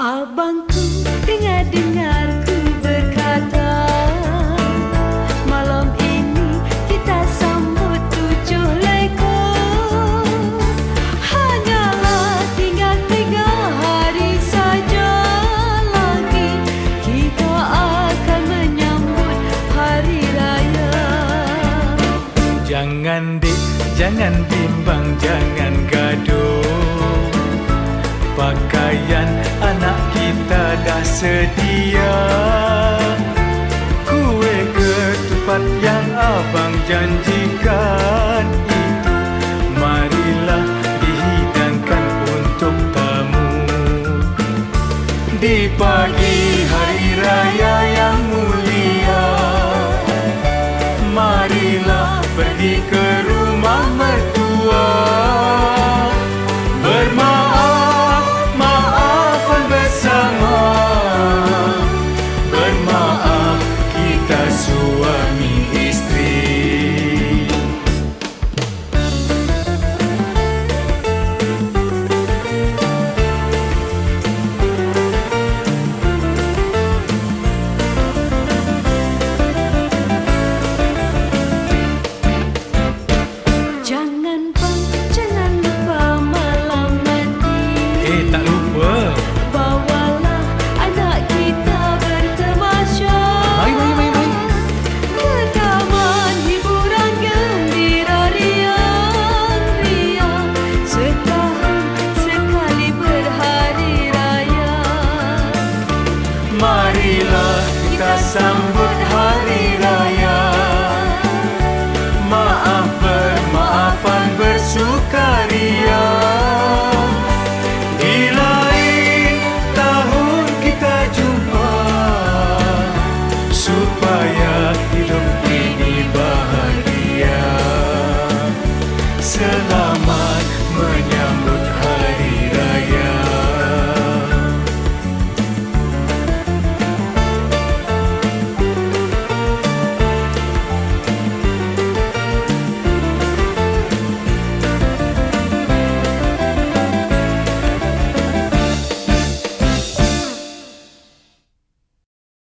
Abangku dengar-dengar Jangan dik, jangan bimbang, jangan gaduh. Pakaian anak kita dah sedia. Kue ketupat yang abang janjikan itu Marilah dihidangkan untuk tamu. Di pagi hari raya pergi ke rumah mertua. Bermaaf, maafan bersama. Bermaaf kita suami sambut